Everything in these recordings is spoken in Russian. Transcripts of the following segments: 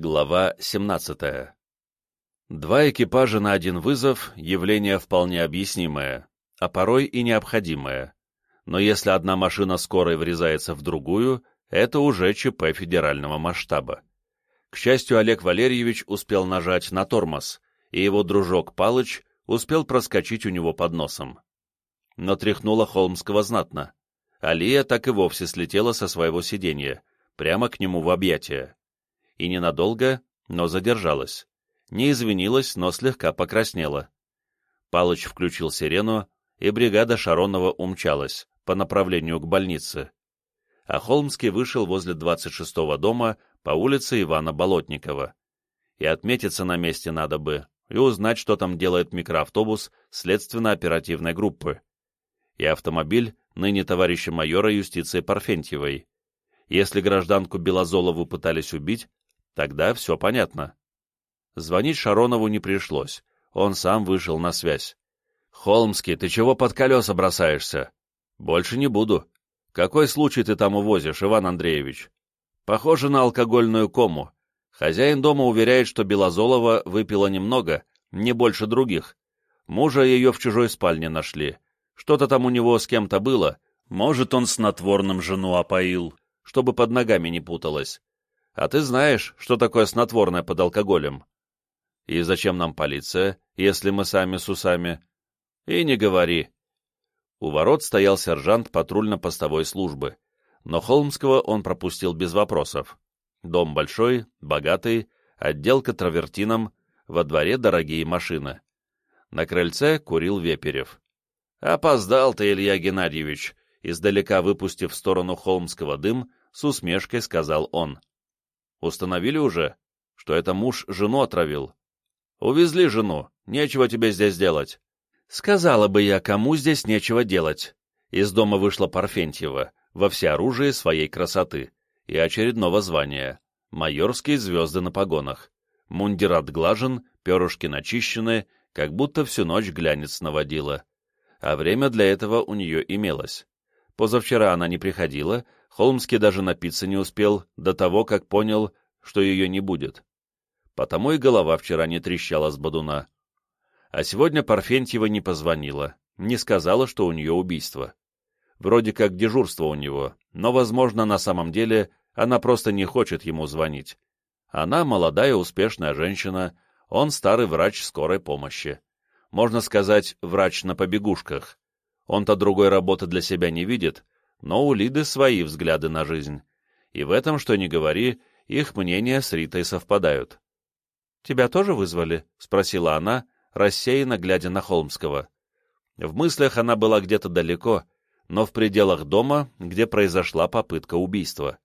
Глава 17. Два экипажа на один вызов – явление вполне объяснимое, а порой и необходимое. Но если одна машина скорой врезается в другую, это уже ЧП федерального масштаба. К счастью, Олег Валерьевич успел нажать на тормоз, и его дружок Палыч успел проскочить у него под носом. Но тряхнуло Холмского знатно. Алия так и вовсе слетела со своего сиденья, прямо к нему в объятия и ненадолго, но задержалась. Не извинилась, но слегка покраснела. Палыч включил сирену, и бригада Шаронова умчалась по направлению к больнице. А Холмский вышел возле 26-го дома по улице Ивана Болотникова. И отметиться на месте надо бы, и узнать, что там делает микроавтобус следственно-оперативной группы. И автомобиль ныне товарища майора юстиции Парфентьевой. Если гражданку Белозолову пытались убить, Тогда все понятно. Звонить Шаронову не пришлось. Он сам вышел на связь. «Холмский, ты чего под колеса бросаешься?» «Больше не буду. Какой случай ты там увозишь, Иван Андреевич?» «Похоже на алкогольную кому. Хозяин дома уверяет, что Белозолова выпила немного, не больше других. Мужа ее в чужой спальне нашли. Что-то там у него с кем-то было. Может, он снотворным жену опоил, чтобы под ногами не путалась. А ты знаешь, что такое снотворное под алкоголем. И зачем нам полиция, если мы сами с усами? И не говори. У ворот стоял сержант патрульно-постовой службы, но Холмского он пропустил без вопросов. Дом большой, богатый, отделка травертином, во дворе дорогие машины. На крыльце курил Веперев. «Опоздал ты, Илья Геннадьевич!» Издалека выпустив в сторону Холмского дым, с усмешкой сказал он. Установили уже, что это муж жену отравил. Увезли жену, нечего тебе здесь делать. Сказала бы я, кому здесь нечего делать. Из дома вышла Парфентьева, во всеоружии своей красоты и очередного звания. Майорские звезды на погонах. Мундир отглажен, перышки начищены, как будто всю ночь глянец наводила. А время для этого у нее имелось. Позавчера она не приходила, Холмский даже напиться не успел до того, как понял, что ее не будет. Потому и голова вчера не трещала с бодуна. А сегодня Парфентьева не позвонила, не сказала, что у нее убийство. Вроде как дежурство у него, но, возможно, на самом деле она просто не хочет ему звонить. Она молодая, успешная женщина, он старый врач скорой помощи. Можно сказать, врач на побегушках. Он-то другой работы для себя не видит, но у Лиды свои взгляды на жизнь. И в этом, что ни говори, их мнения с Ритой совпадают. «Тебя тоже вызвали?» — спросила она, рассеянно глядя на Холмского. В мыслях она была где-то далеко, но в пределах дома, где произошла попытка убийства.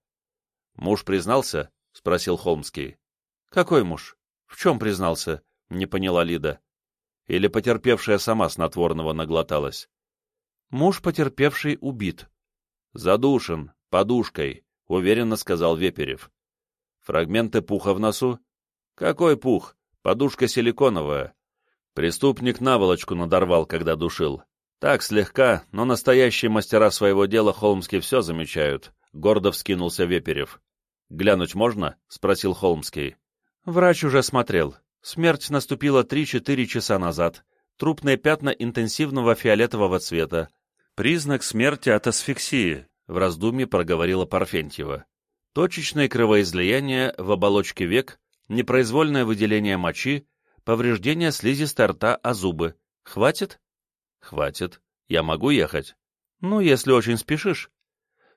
«Муж признался?» — спросил Холмский. «Какой муж? В чем признался?» — не поняла Лида. Или потерпевшая сама снотворного наглоталась. «Муж потерпевший убит», «Задушен, подушкой», — уверенно сказал Веперев. «Фрагменты пуха в носу?» «Какой пух? Подушка силиконовая». Преступник наволочку надорвал, когда душил. Так, слегка, но настоящие мастера своего дела Холмский все замечают. Гордо вскинулся Веперев. «Глянуть можно?» — спросил Холмский. Врач уже смотрел. Смерть наступила три-четыре часа назад. Трупные пятна интенсивного фиолетового цвета, Признак смерти от асфиксии, в раздумье проговорила Парфентьева. Точечное кровоизлияние в оболочке век, непроизвольное выделение мочи, повреждение слизистой рта о зубы. Хватит? Хватит. Я могу ехать? Ну, если очень спешишь.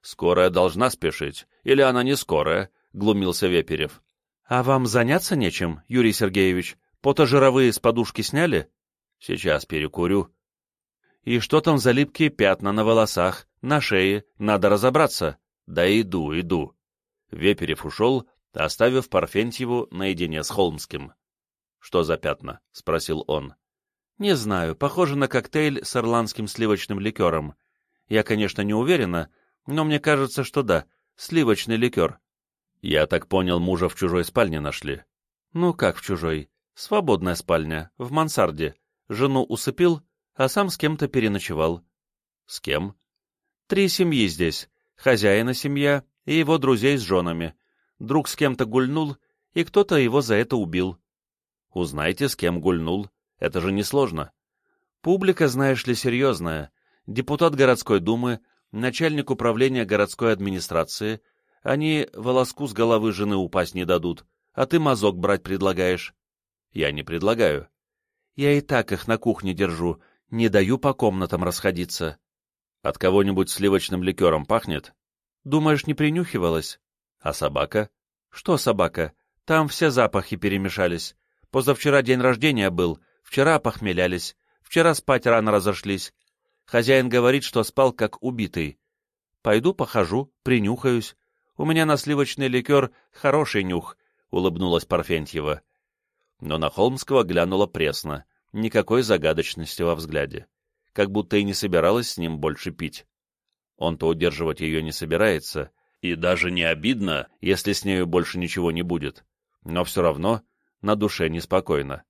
Скорая должна спешить. Или она не скорая, глумился Веперев. А вам заняться нечем, Юрий Сергеевич? Потожировые с подушки сняли? Сейчас перекурю, и что там за липкие пятна на волосах, на шее, надо разобраться. Да иду, иду. Веперев ушел, оставив Парфентьеву наедине с Холмским. «Что за пятна?» — спросил он. «Не знаю, похоже на коктейль с ирландским сливочным ликером. Я, конечно, не уверена, но мне кажется, что да, сливочный ликер». «Я так понял, мужа в чужой спальне нашли». «Ну как в чужой? Свободная спальня, в мансарде. Жену усыпил, а сам с кем-то переночевал. С кем? Три семьи здесь. Хозяина семья и его друзей с женами. Друг с кем-то гульнул, и кто-то его за это убил. Узнайте, с кем гульнул, это же несложно. Публика, знаешь ли, серьезная. Депутат городской думы, начальник управления городской администрации. Они волоску с головы жены упасть не дадут, а ты мазок брать предлагаешь. Я не предлагаю. Я и так их на кухне держу, не даю по комнатам расходиться. От кого-нибудь сливочным ликером пахнет? Думаешь, не принюхивалась? А собака? Что собака? Там все запахи перемешались. Позавчера день рождения был, вчера похмелялись, вчера спать рано разошлись. Хозяин говорит, что спал как убитый. Пойду похожу, принюхаюсь. У меня на сливочный ликер хороший нюх, — улыбнулась Парфентьева но на Холмского глянула пресно, никакой загадочности во взгляде, как будто и не собиралась с ним больше пить. Он-то удерживать ее не собирается, и даже не обидно, если с нею больше ничего не будет, но все равно на душе неспокойно.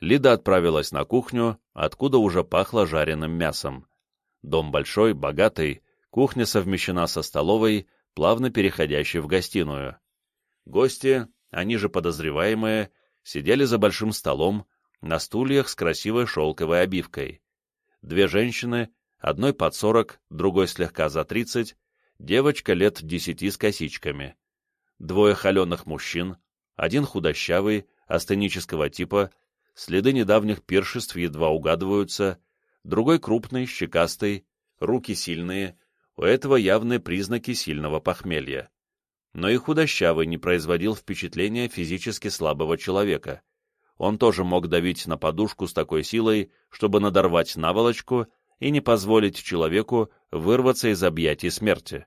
Лида отправилась на кухню, откуда уже пахло жареным мясом. Дом большой, богатый, кухня совмещена со столовой, плавно переходящей в гостиную. Гости, они же подозреваемые, сидели за большим столом, на стульях с красивой шелковой обивкой. Две женщины, одной под сорок, другой слегка за тридцать, девочка лет десяти с косичками. Двое холеных мужчин, один худощавый, астенического типа, следы недавних пиршеств едва угадываются, другой крупный, щекастый, руки сильные, у этого явные признаки сильного похмелья но и худощавый не производил впечатления физически слабого человека. Он тоже мог давить на подушку с такой силой, чтобы надорвать наволочку и не позволить человеку вырваться из объятий смерти.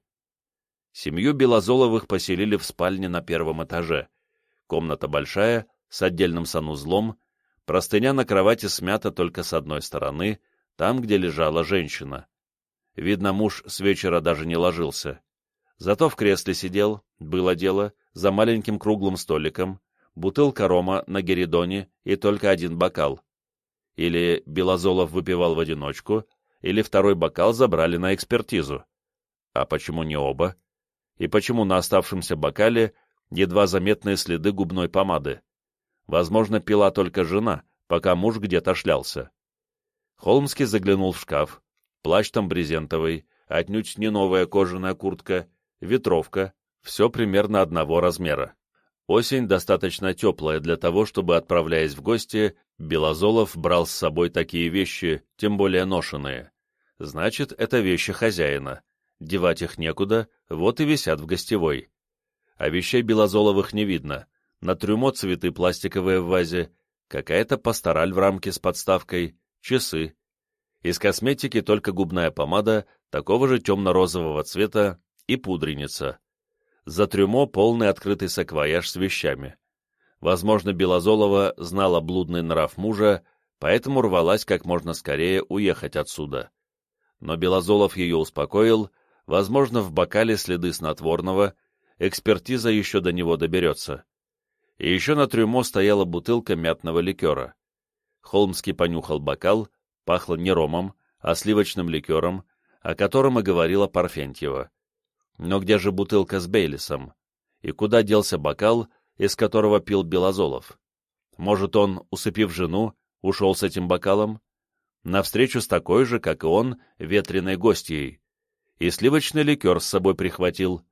Семью Белозоловых поселили в спальне на первом этаже. Комната большая, с отдельным санузлом, простыня на кровати смята только с одной стороны, там, где лежала женщина. Видно, муж с вечера даже не ложился. Зато в кресле сидел, было дело, за маленьким круглым столиком, бутылка рома на геридоне и только один бокал. Или Белозолов выпивал в одиночку, или второй бокал забрали на экспертизу. А почему не оба? И почему на оставшемся бокале едва заметные следы губной помады? Возможно, пила только жена, пока муж где-то шлялся. Холмский заглянул в шкаф. Плащ там брезентовый, отнюдь не новая кожаная куртка, ветровка, все примерно одного размера. Осень достаточно теплая для того, чтобы, отправляясь в гости, Белозолов брал с собой такие вещи, тем более ношенные. Значит, это вещи хозяина. Девать их некуда, вот и висят в гостевой. А вещей Белозоловых не видно. На трюмо цветы пластиковые в вазе, какая-то пастораль в рамке с подставкой, часы. Из косметики только губная помада такого же темно-розового цвета, и пудреница. За трюмо полный открытый саквояж с вещами. Возможно, Белозолова знала блудный нрав мужа, поэтому рвалась как можно скорее уехать отсюда. Но Белозолов ее успокоил, возможно, в бокале следы снотворного, экспертиза еще до него доберется. И еще на трюмо стояла бутылка мятного ликера. Холмский понюхал бокал, пахло не ромом, а сливочным ликером, о котором и говорила Парфентьева. Но где же бутылка с Бейлисом? И куда делся бокал, из которого пил Белозолов? Может, он, усыпив жену, ушел с этим бокалом? Навстречу с такой же, как и он, ветреной гостьей. И сливочный ликер с собой прихватил.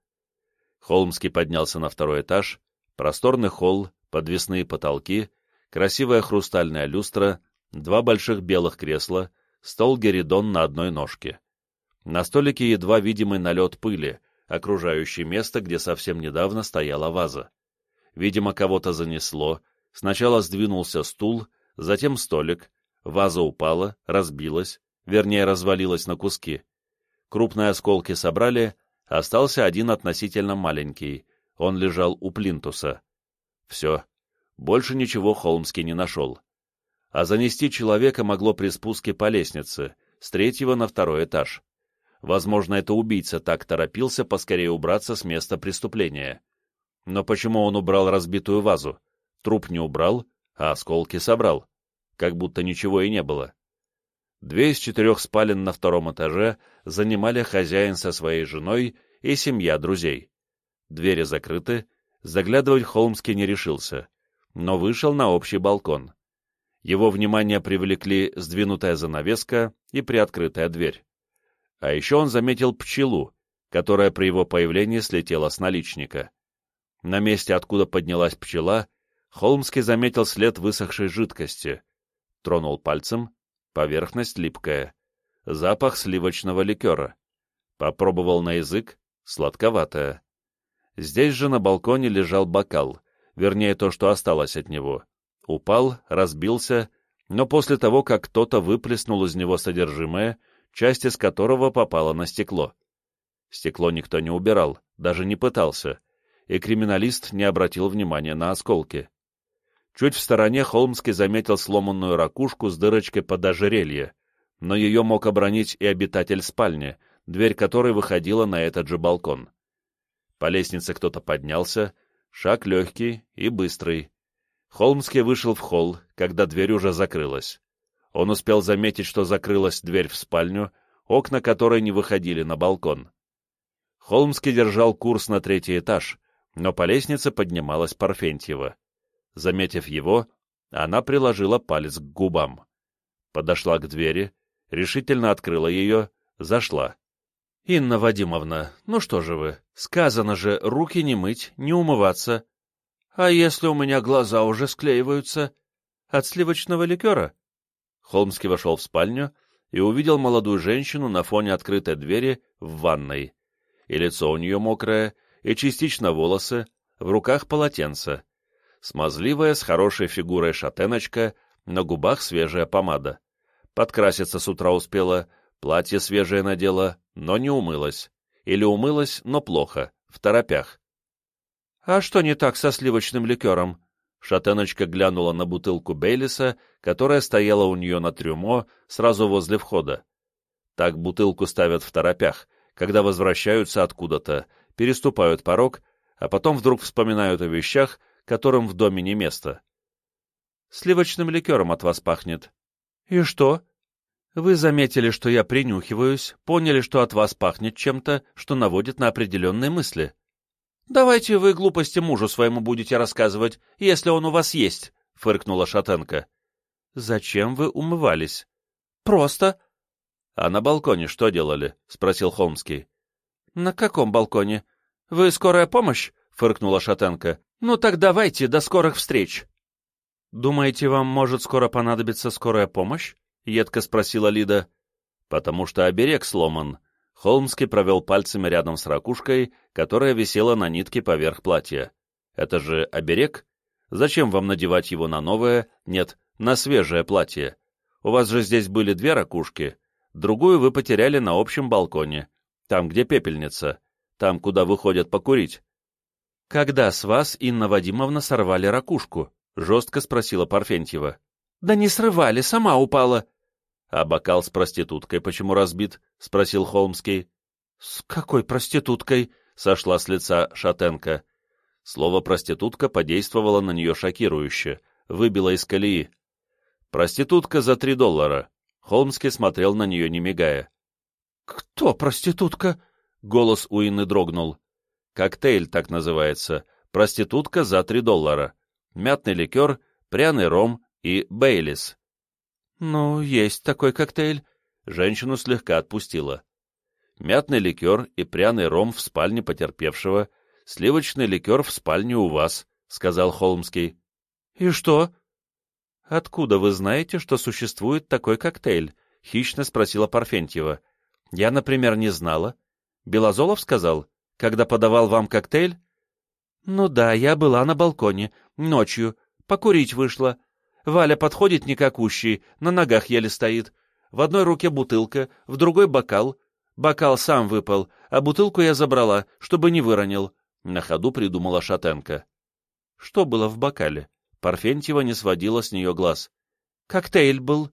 Холмский поднялся на второй этаж, просторный холл, подвесные потолки, красивая хрустальная люстра, два больших белых кресла, стол-геридон на одной ножке. На столике едва видимый налет пыли, окружающее место, где совсем недавно стояла ваза. Видимо, кого-то занесло, сначала сдвинулся стул, затем столик, ваза упала, разбилась, вернее, развалилась на куски. Крупные осколки собрали, остался один относительно маленький, он лежал у плинтуса. Все, больше ничего Холмский не нашел. А занести человека могло при спуске по лестнице, с третьего на второй этаж. Возможно, это убийца так торопился поскорее убраться с места преступления. Но почему он убрал разбитую вазу? Труп не убрал, а осколки собрал. Как будто ничего и не было. Две из четырех спален на втором этаже занимали хозяин со своей женой и семья друзей. Двери закрыты, Заглядывать Холмский не решился, но вышел на общий балкон. Его внимание привлекли сдвинутая занавеска и приоткрытая дверь. А еще он заметил пчелу, которая при его появлении слетела с наличника. На месте, откуда поднялась пчела, Холмский заметил след высохшей жидкости. Тронул пальцем, поверхность липкая. Запах сливочного ликера. Попробовал на язык, сладковатая. Здесь же на балконе лежал бокал, вернее то, что осталось от него. Упал, разбился, но после того, как кто-то выплеснул из него содержимое, часть из которого попала на стекло. Стекло никто не убирал, даже не пытался, и криминалист не обратил внимания на осколки. Чуть в стороне Холмский заметил сломанную ракушку с дырочкой под ожерелье, но ее мог обронить и обитатель спальни, дверь которой выходила на этот же балкон. По лестнице кто-то поднялся, шаг легкий и быстрый. Холмский вышел в холл, когда дверь уже закрылась. Он успел заметить, что закрылась дверь в спальню, окна которой не выходили на балкон. Холмский держал курс на третий этаж, но по лестнице поднималась Парфентьева. Заметив его, она приложила палец к губам. Подошла к двери, решительно открыла ее, зашла. — Инна Вадимовна, ну что же вы, сказано же, руки не мыть, не умываться. А если у меня глаза уже склеиваются? От сливочного ликера? Холмский вошел в спальню и увидел молодую женщину на фоне открытой двери в ванной. И лицо у нее мокрое, и частично волосы, в руках полотенце смазливая, с хорошей фигурой шатеночка, на губах свежая помада. Подкраситься с утра успела, платье свежее надела, но не умылась. Или умылась, но плохо, в торопях. — А что не так со сливочным ликером? Шатеночка глянула на бутылку Бейлиса, которая стояла у нее на трюмо, сразу возле входа. Так бутылку ставят в торопях, когда возвращаются откуда-то, переступают порог, а потом вдруг вспоминают о вещах, которым в доме не место. Сливочным ликером от вас пахнет. И что? Вы заметили, что я принюхиваюсь, поняли, что от вас пахнет чем-то, что наводит на определенные мысли. Давайте вы глупости мужу своему будете рассказывать, если он у вас есть, — фыркнула Шатенко. Зачем вы умывались? Просто. А на балконе что делали? — спросил Холмский. На каком балконе? Вы скорая помощь? — фыркнула Шатенко. «Ну так давайте, до скорых встреч!» «Думаете, вам может скоро понадобиться скорая помощь?» — едко спросила Лида. «Потому что оберег сломан». Холмский провел пальцами рядом с ракушкой, которая висела на нитке поверх платья. «Это же оберег? Зачем вам надевать его на новое, нет, на свежее платье? У вас же здесь были две ракушки. Другую вы потеряли на общем балконе, там, где пепельница, там, куда выходят покурить. «Когда с вас, Инна Вадимовна, сорвали ракушку?» — жестко спросила Парфентьева. «Да не срывали, сама упала». «А бокал с проституткой почему разбит?» — спросил Холмский. «С какой проституткой?» — сошла с лица Шатенко. Слово «проститутка» подействовало на нее шокирующе, выбило из колеи. «Проститутка за три доллара». Холмский смотрел на нее, не мигая. «Кто проститутка?» — голос у Инны дрогнул. Коктейль так называется. Проститутка за 3 доллара. Мятный ликер, пряный ром и бейлис. «Ну, есть такой коктейль». Женщину слегка отпустила. Мятный ликер и пряный ром в спальне потерпевшего, сливочный ликер в спальне у вас, — сказал Холмский. — И что? — Откуда вы знаете, что существует такой коктейль? — хищно спросила Парфентьева. — Я, например, не знала. Белозолов сказал когда подавал вам коктейль? — Ну да, я была на балконе, ночью, покурить вышла. Валя подходит никакущий, на ногах еле стоит. В одной руке бутылка, в другой бокал. Бокал сам выпал, а бутылку я забрала, чтобы не выронил. На ходу придумала Шатенко. Что было в бокале? Парфентьева не сводила с нее глаз. Коктейль был.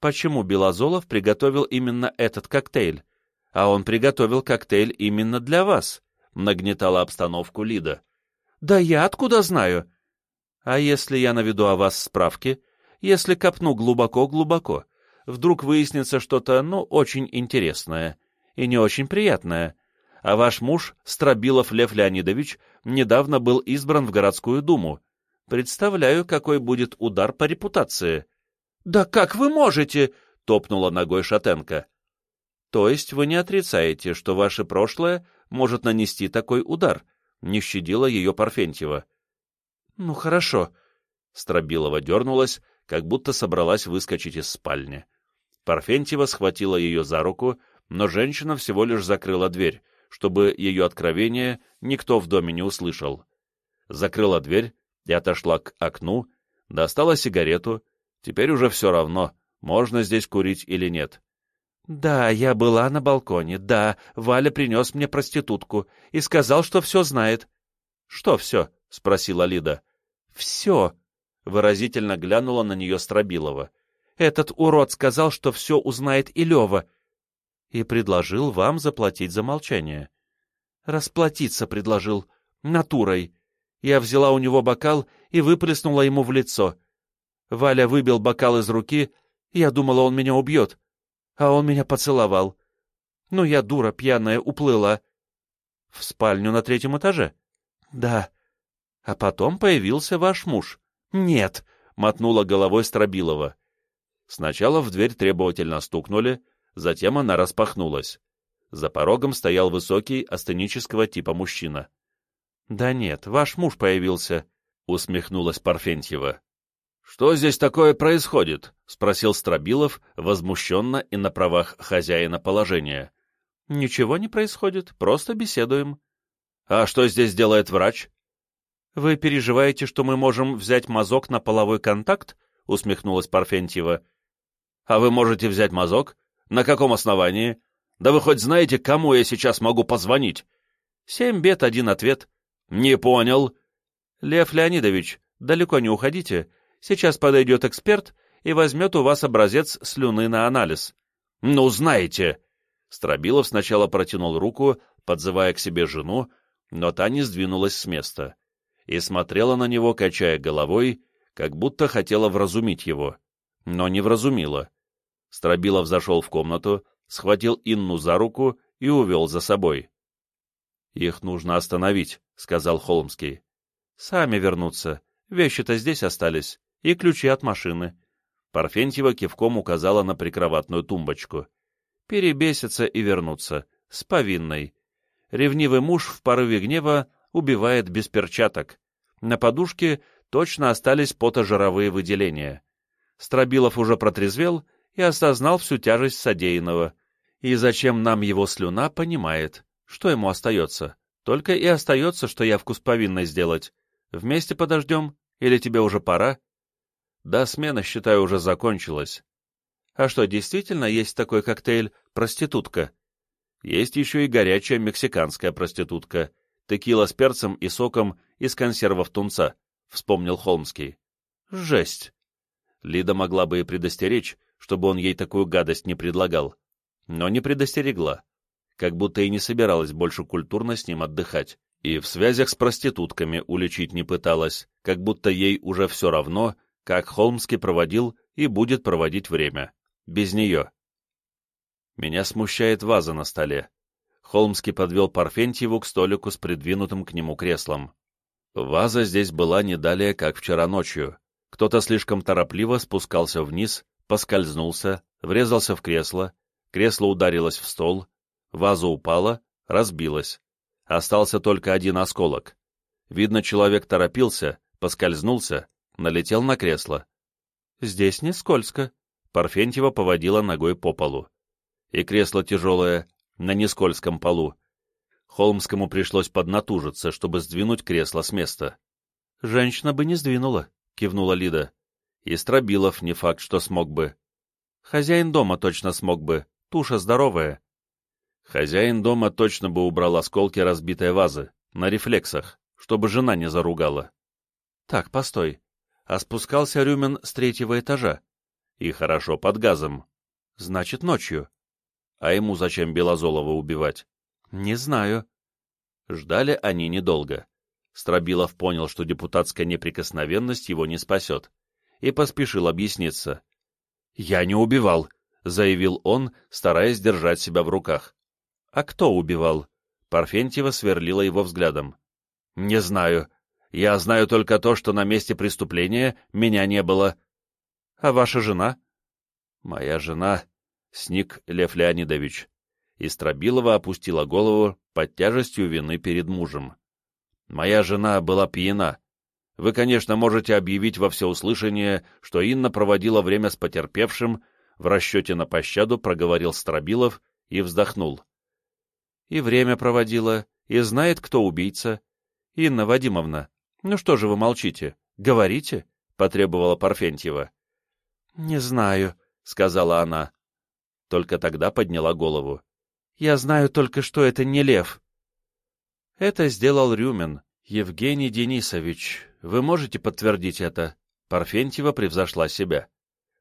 Почему Белозолов приготовил именно этот коктейль? А он приготовил коктейль именно для вас, — нагнетала обстановку Лида. — Да я откуда знаю? — А если я наведу о вас справки? Если копну глубоко-глубоко, вдруг выяснится что-то, ну, очень интересное и не очень приятное. А ваш муж, Стробилов Лев Леонидович, недавно был избран в городскую думу. Представляю, какой будет удар по репутации. — Да как вы можете? — топнула ногой Шатенко. — То есть вы не отрицаете, что ваше прошлое может нанести такой удар? — не щадила ее Парфентьева. — Ну, хорошо. Стробилова дернулась, как будто собралась выскочить из спальни. Парфентьева схватила ее за руку, но женщина всего лишь закрыла дверь, чтобы ее откровение никто в доме не услышал. Закрыла дверь и отошла к окну, достала сигарету, теперь уже все равно, можно здесь курить или нет. «Да, я была на балконе, да, Валя принес мне проститутку и сказал, что все знает». «Что все?» — спросила Лида. «Все», — выразительно глянула на нее Стробилова. «Этот урод сказал, что все узнает и Лева, и предложил вам заплатить за молчание. Расплатиться предложил. Натурой. Я взяла у него бокал и выплеснула ему в лицо. Валя выбил бокал из руки, я думала, он меня убьет. А он меня поцеловал. Ну, я дура пьяная, уплыла. В спальню на третьем этаже? Да. А потом появился ваш муж. Нет, мотнула головой Стробилова. Сначала в дверь требовательно стукнули, Затем она распахнулась. За порогом стоял высокий, астенического типа мужчина. — Да нет, ваш муж появился, — усмехнулась Парфентьева. — Что здесь такое происходит? — спросил Стробилов, возмущенно и на правах хозяина положения. — Ничего не происходит, просто беседуем. — А что здесь делает врач? — Вы переживаете, что мы можем взять мазок на половой контакт? — усмехнулась Парфентьева. — А вы можете взять мазок? На каком основании? Да вы хоть знаете, кому я сейчас могу позвонить? Семь бед, один ответ. Не понял. Лев Леонидович, далеко не уходите. Сейчас подойдет эксперт и возьмет у вас образец слюны на анализ. Ну, знаете. Стробилов сначала протянул руку, подзывая к себе жену, но та не сдвинулась с места и смотрела на него, качая головой, как будто хотела вразумить его, но не вразумила. Стробилов зашел в комнату, схватил Инну за руку и увел за собой. «Их нужно остановить», — сказал Холмский. «Сами вернутся. Вещи-то здесь остались. И ключи от машины». Парфентьева кивком указала на прикроватную тумбочку. «Перебесятся и вернутся. С повинной. Ревнивый муж в порыве гнева убивает без перчаток. На подушке точно остались потожировые выделения. Стробилов уже протрезвел и осознал всю тяжесть содеянного. И зачем нам его слюна, понимает. Что ему остается? Только и остается, что явку с повинной сделать. Вместе подождем? Или тебе уже пора? Да, смена, считаю, уже закончилась. А что, действительно есть такой коктейль «проститутка»? Есть еще и горячая мексиканская проститутка. Текила с перцем и соком из консервов тунца, — вспомнил Холмский. Жесть! Лида могла бы и предостеречь, чтобы он ей такую гадость не предлагал, но не предостерегла, как будто и не собиралась больше культурно с ним отдыхать, и в связях с проститутками уличить не пыталась, как будто ей уже все равно, как Холмский проводил и будет проводить время. Без нее. Меня смущает ваза на столе. Холмский подвел Парфентьеву к столику с придвинутым к нему креслом. Ваза здесь была не далее, как вчера ночью. Кто-то слишком торопливо спускался вниз, поскользнулся, врезался в кресло, кресло ударилось в стол, ваза упала, разбилась. Остался только один осколок. Видно, человек торопился, поскользнулся, налетел на кресло. «Здесь не скользко», — Парфентьева поводила ногой по полу. И кресло тяжелое, на нескользком полу. Холмскому пришлось поднатужиться, чтобы сдвинуть кресло с места. «Женщина бы не сдвинула», — кивнула Лида. И Стробилов не факт, что смог бы. Хозяин дома точно смог бы, туша здоровая. Хозяин дома точно бы убрал осколки разбитой вазы, на рефлексах, чтобы жена не заругала. Так, постой. А спускался Рюмин с третьего этажа. И хорошо под газом. Значит, ночью. А ему зачем Белозолова убивать? Не знаю. Ждали они недолго. Стробилов понял, что депутатская неприкосновенность его не спасет и поспешил объясниться. «Я не убивал», — заявил он, стараясь держать себя в руках. «А кто убивал?» Парфентьева сверлила его взглядом. Не знаю. Я знаю только то, что на месте преступления меня не было. А ваша жена? Моя жена, сник Лев Леонидович. Истрабилова опустила голову под тяжестью вины перед мужем. Моя жена была пьяна. Вы, конечно, можете объявить во всеуслышание, что Инна проводила время с потерпевшим, в расчете на пощаду проговорил Стробилов и вздохнул. И время проводила, и знает, кто убийца. Инна Вадимовна, ну что же вы молчите? Говорите, — потребовала Парфентьева. — Не знаю, — сказала она. Только тогда подняла голову. — Я знаю только, что это не лев. Это сделал Рюмин, Евгений Денисович. Вы можете подтвердить это? Парфентьева превзошла себя.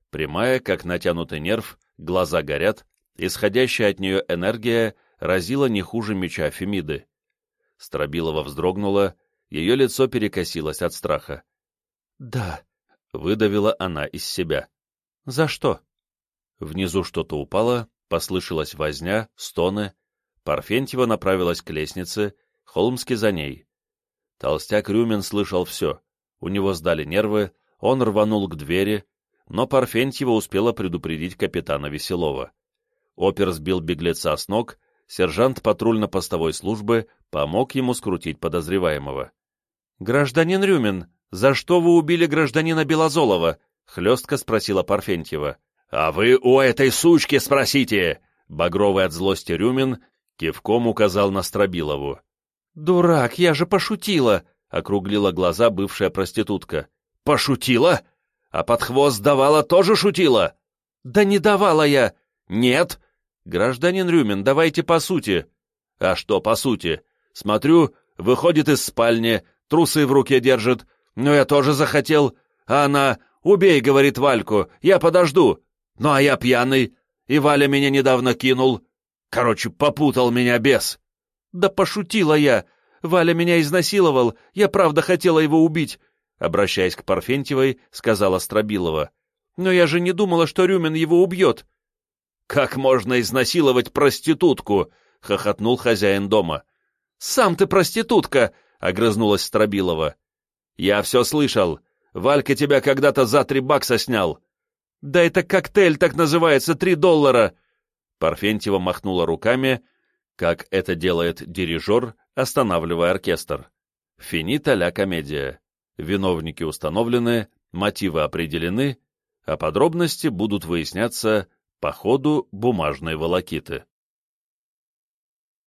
Прямая, как натянутый нерв, глаза горят, исходящая от нее энергия разила не хуже меча Фемиды. Стробилова вздрогнула, ее лицо перекосилось от страха. «Да», — выдавила она из себя. «За что?» Внизу что-то упало, послышалась возня, стоны. Парфентьева направилась к лестнице, Холмский за ней. Толстяк Рюмин слышал все. У него сдали нервы, он рванул к двери, но Парфентьева успела предупредить капитана Веселова. Опер сбил беглеца с ног, сержант патрульно-постовой службы помог ему скрутить подозреваемого. «Гражданин Рюмин, за что вы убили гражданина Белозолова?» — хлестко спросила Парфентьева. «А вы у этой сучки спросите!» Багровый от злости Рюмин кивком указал на Стробилову. «Дурак, я же пошутила!» — округлила глаза бывшая проститутка. «Пошутила? А под хвост давала тоже шутила?» «Да не давала я!» «Нет!» «Гражданин Рюмин, давайте по сути». «А что по сути?» «Смотрю, выходит из спальни, трусы в руке держит. Ну, я тоже захотел. А она, убей, говорит Вальку, я подожду. Ну, а я пьяный, и Валя меня недавно кинул. Короче, попутал меня бес». «Да пошутила я. Валя меня изнасиловал, я правда хотела его убить», обращаясь к Парфентьевой, сказала Стробилова. «Но я же не думала, что Рюмин его убьет». «Как можно изнасиловать проститутку?» — хохотнул хозяин дома. «Сам ты проститутка!» — огрызнулась Стробилова. «Я все слышал. Валька тебя когда-то за три бакса снял». «Да это коктейль так называется, три доллара!» Парфентьева махнула руками, как это делает дирижер, останавливая оркестр. Финита ля комедия. Виновники установлены, мотивы определены, а подробности будут выясняться по ходу бумажной волокиты.